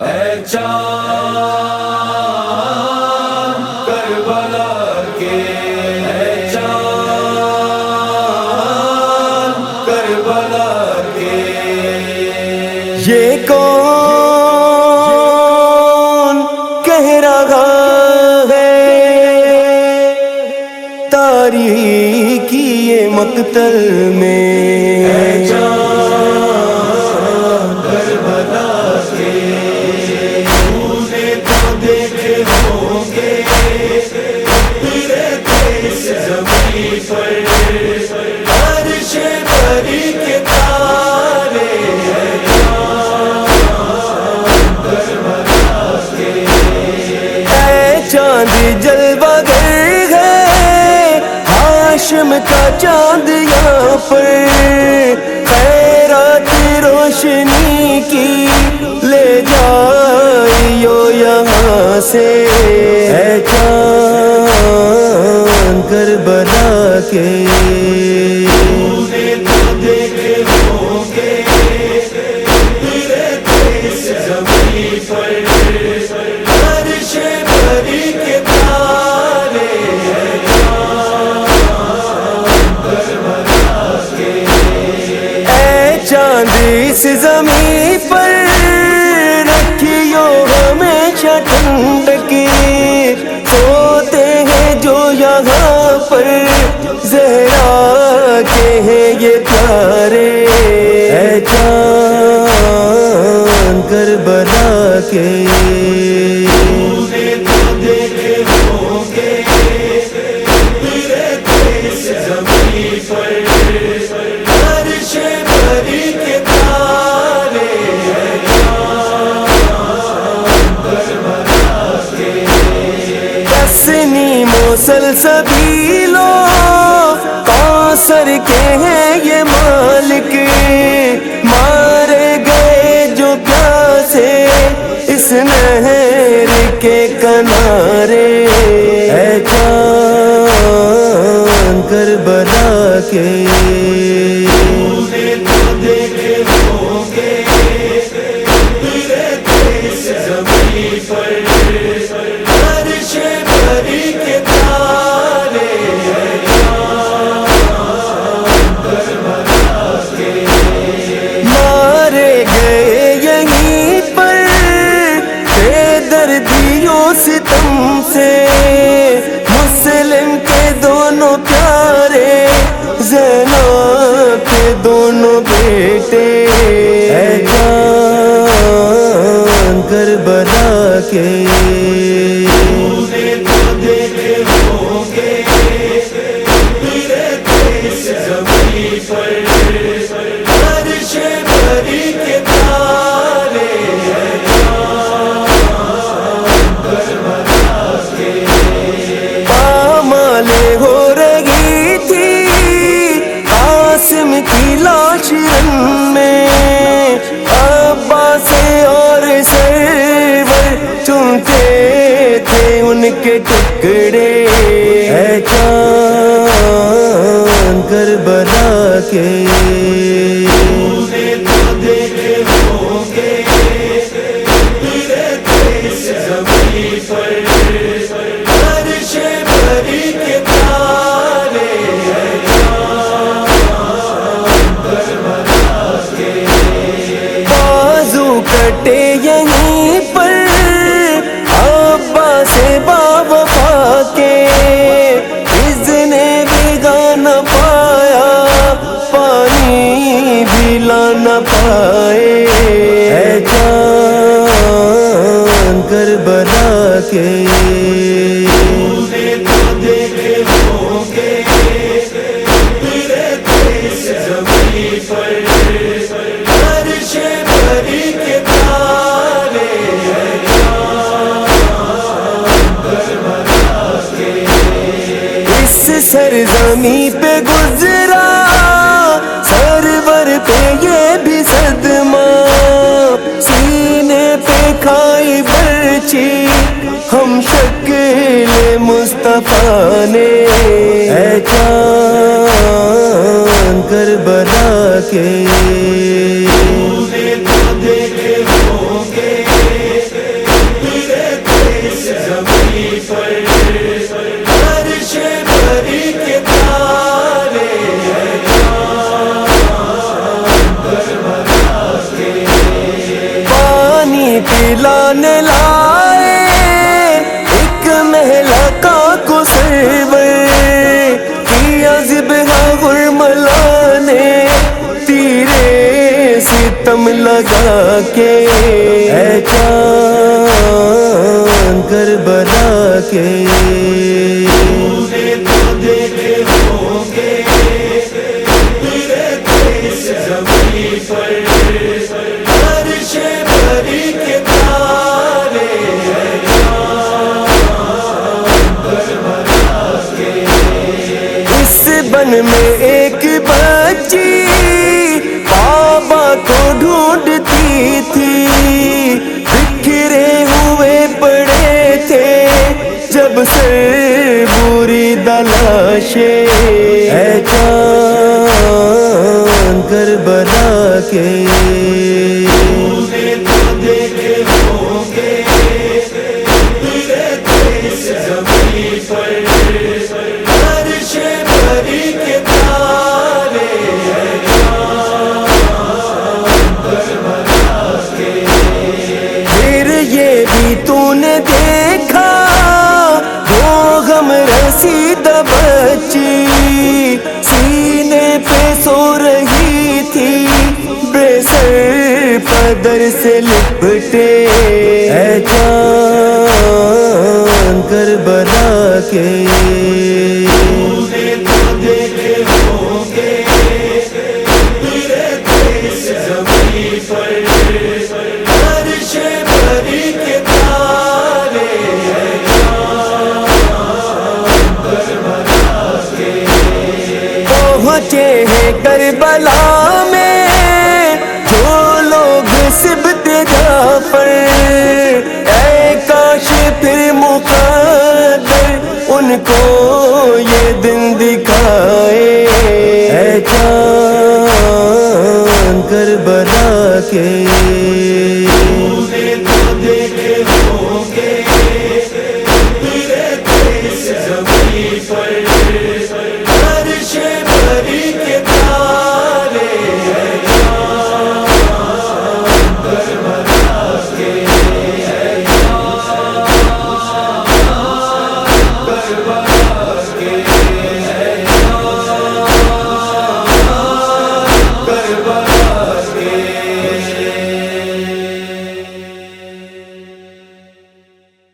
اے چاند کربلا کے، اے چاند کربلا کے۔ یہ کون کہہ رہا ہے؟ تاریخی مقتل میں جلوہ گر ہے ہاشم کا چاند یہاں پر خیرات روشنی کی یہاں سے اے چاند کربلا کے کے۔ اے اس زمین پر کے۔ عرش بری کے کے ہیں کنارے۔ اے چاند کربلا کے۔ کربلا ہو رہی تھی قاسم کی لاش کے ٹکڑے اے چاند کربلا کے بھی لانا پائے۔ اے جان عرش بری کے سرزمی بھی صدمہ سینے پہ کھائی برچی ہم شکل مصطفیٰ نے۔ اے چاند کربلا کے۔ گیلان لائے، ایک محلہ کا کسر کی عزب غرملا نے تیرے ستم لگا کے، اے چان کر بنا کے۔ پر نے دیکھا وہ غم رسید بچی سر پدر سے لپٹے۔ اے جان کربلا کے کے۔ پہنچے ہیں کربلا۔ دکھائے